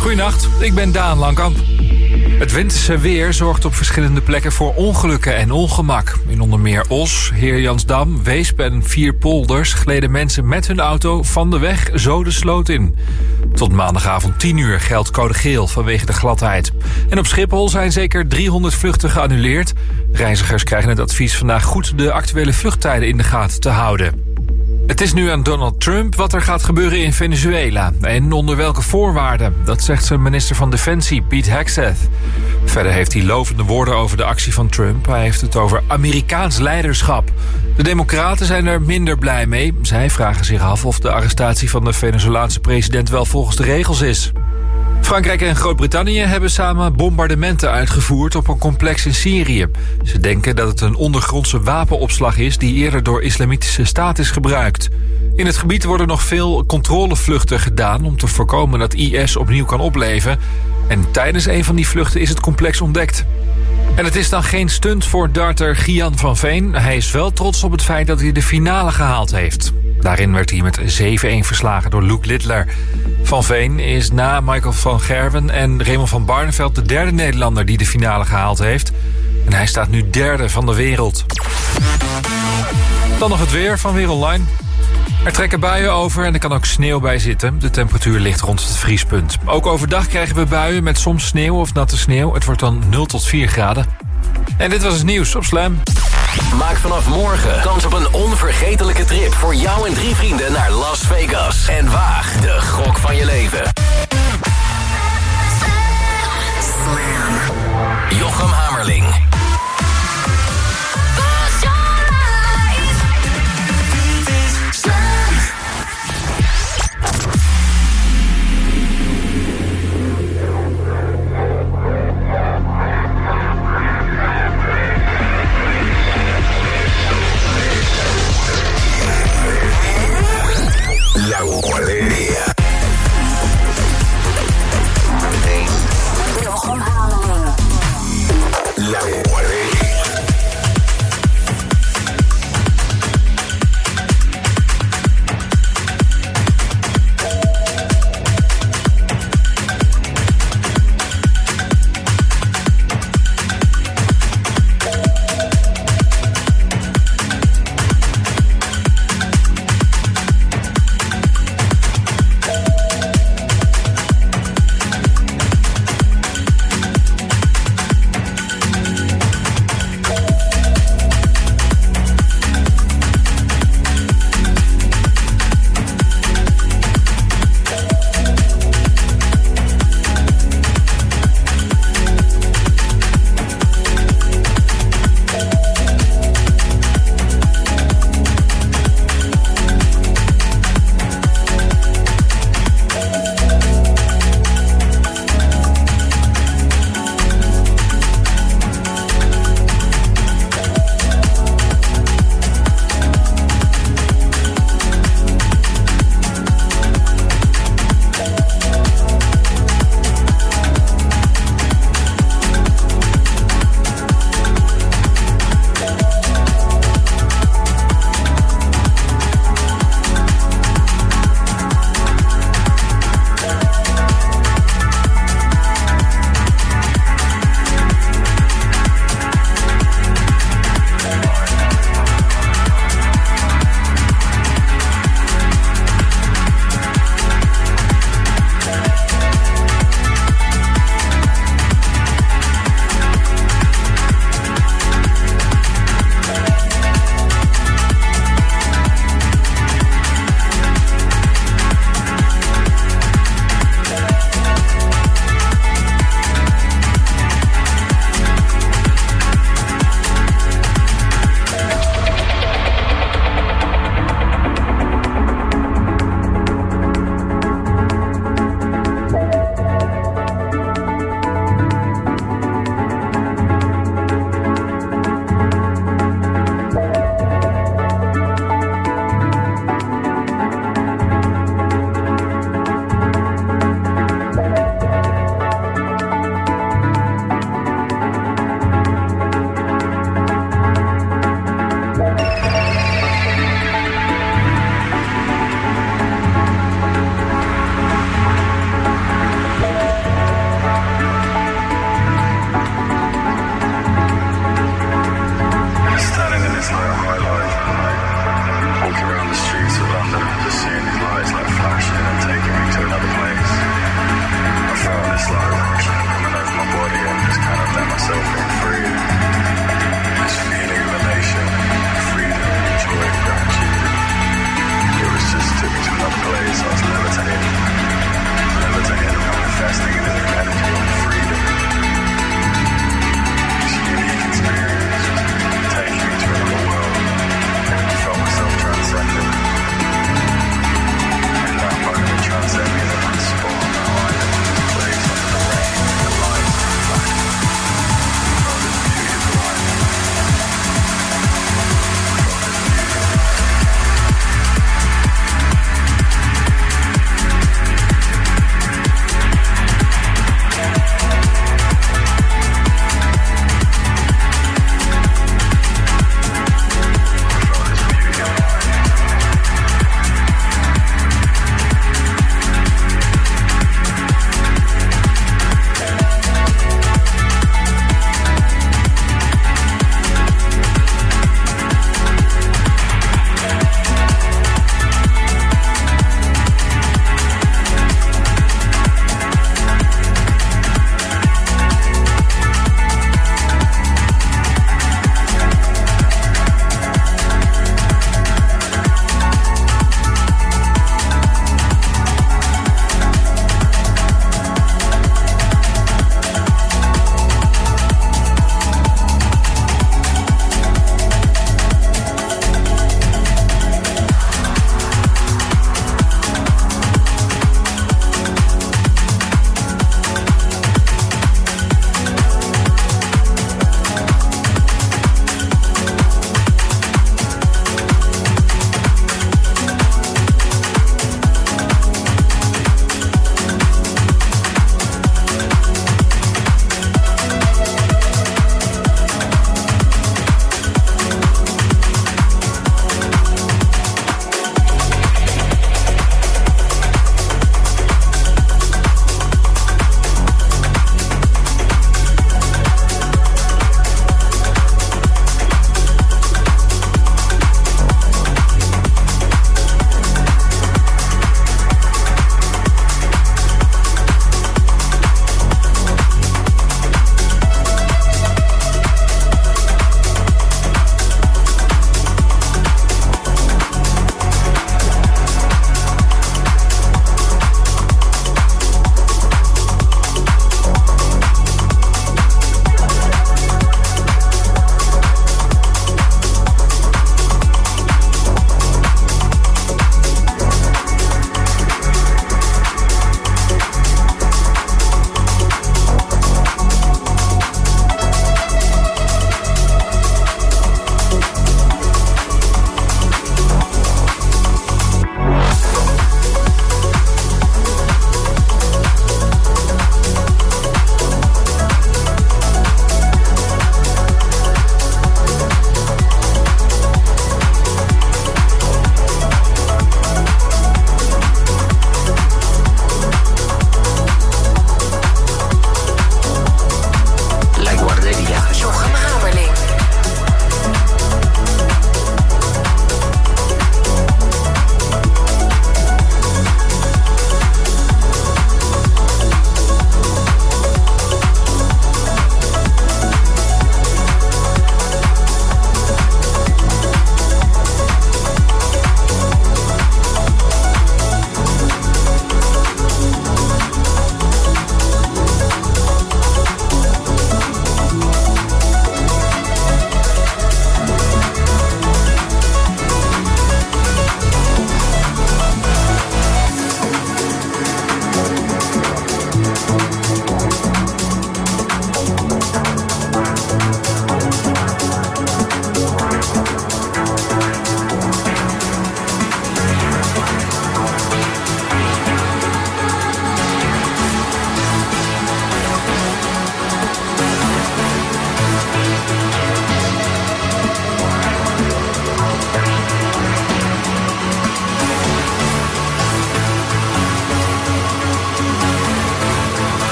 Goedenacht, ik ben Daan Langkamp. Het winterse weer zorgt op verschillende plekken voor ongelukken en ongemak. In onder meer Os, Heerjansdam, Weesp en Vierpolders... gleden mensen met hun auto van de weg zo de sloot in. Tot maandagavond 10 uur geldt code geel vanwege de gladheid. En op Schiphol zijn zeker 300 vluchten geannuleerd. Reizigers krijgen het advies vandaag goed de actuele vluchttijden in de gaten te houden. Het is nu aan Donald Trump wat er gaat gebeuren in Venezuela. En onder welke voorwaarden. Dat zegt zijn minister van Defensie, Pete Hegseth. Verder heeft hij lovende woorden over de actie van Trump. Hij heeft het over Amerikaans leiderschap. De democraten zijn er minder blij mee. Zij vragen zich af of de arrestatie van de Venezolaanse president wel volgens de regels is. Frankrijk en Groot-Brittannië hebben samen bombardementen uitgevoerd op een complex in Syrië. Ze denken dat het een ondergrondse wapenopslag is die eerder door islamitische staat is gebruikt. In het gebied worden nog veel controlevluchten gedaan om te voorkomen dat IS opnieuw kan opleven. En tijdens een van die vluchten is het complex ontdekt. En het is dan geen stunt voor darter Gian van Veen. Hij is wel trots op het feit dat hij de finale gehaald heeft. Daarin werd hij met 7-1 verslagen door Luke Littler. Van Veen is na Michael van Gerwen en Raymond van Barneveld... de derde Nederlander die de finale gehaald heeft. En hij staat nu derde van de wereld. Dan nog het weer van Weer Online. Er trekken buien over en er kan ook sneeuw bij zitten. De temperatuur ligt rond het vriespunt. Ook overdag krijgen we buien met soms sneeuw of natte sneeuw. Het wordt dan 0 tot 4 graden. En dit was het nieuws op Slam. Maak vanaf morgen kans op een onvergetelijke trip voor jou en drie vrienden naar Las Vegas. En waag de gok van je leven. Jochem Hamerling.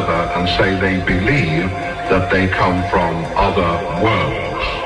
further and say they believe that they come from other worlds.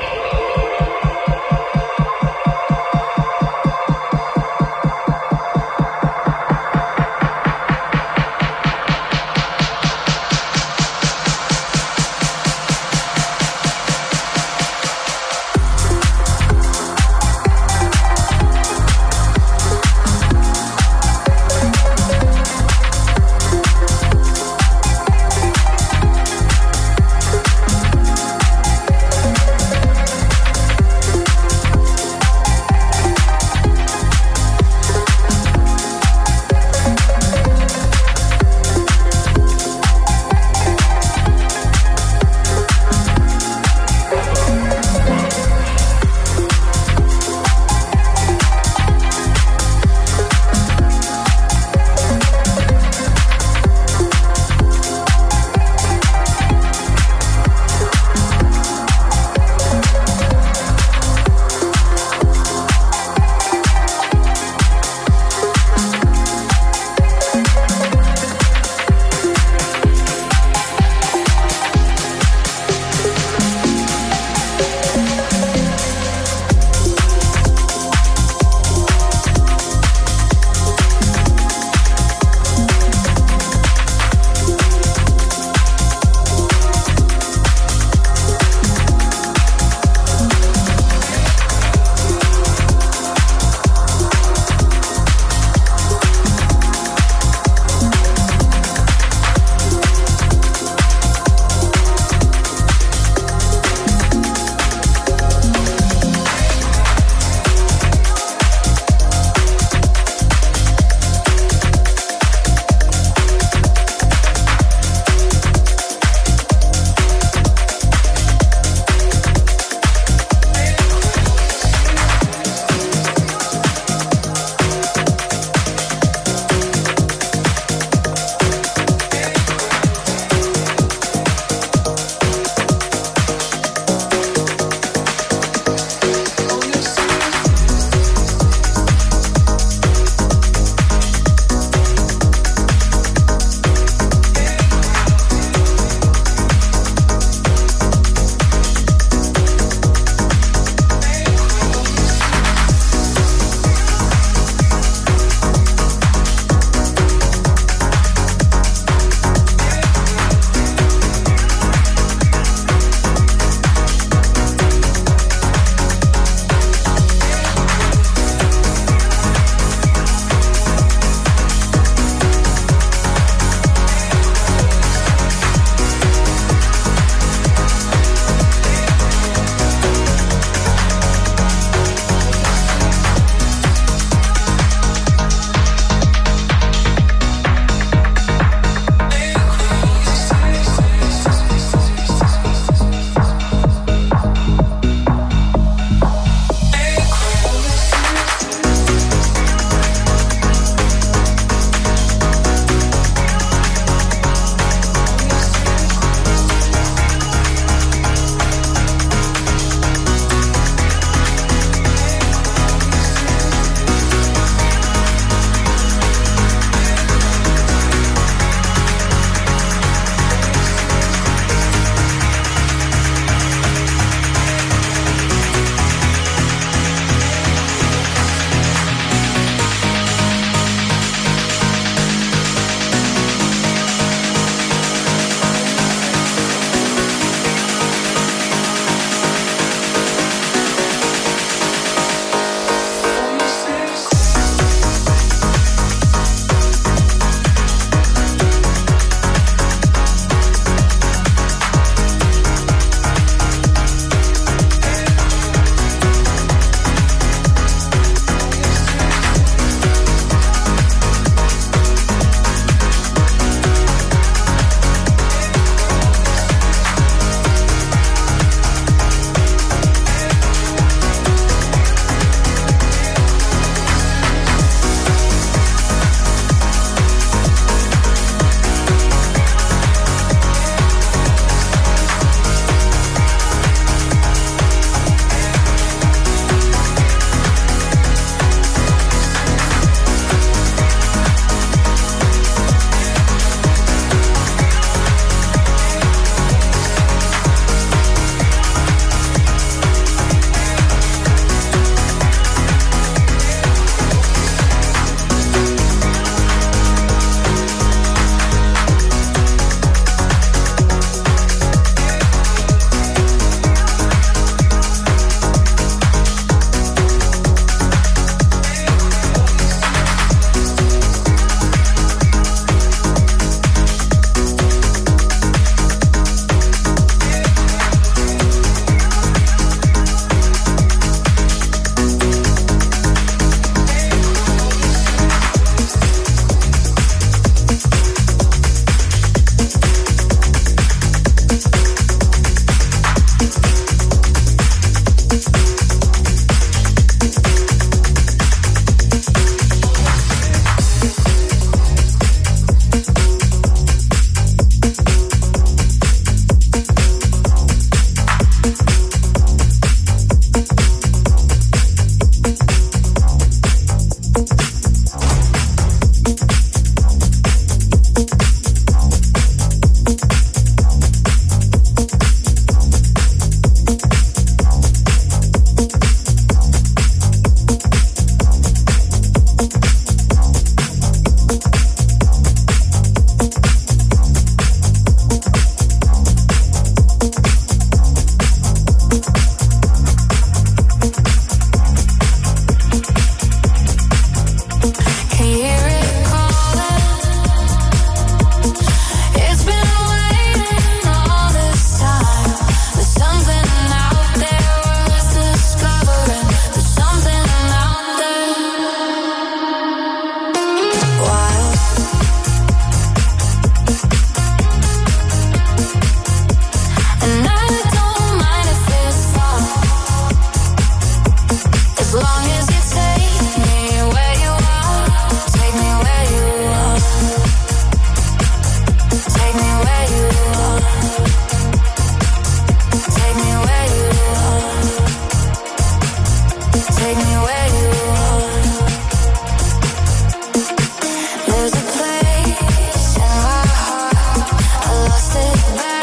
Say.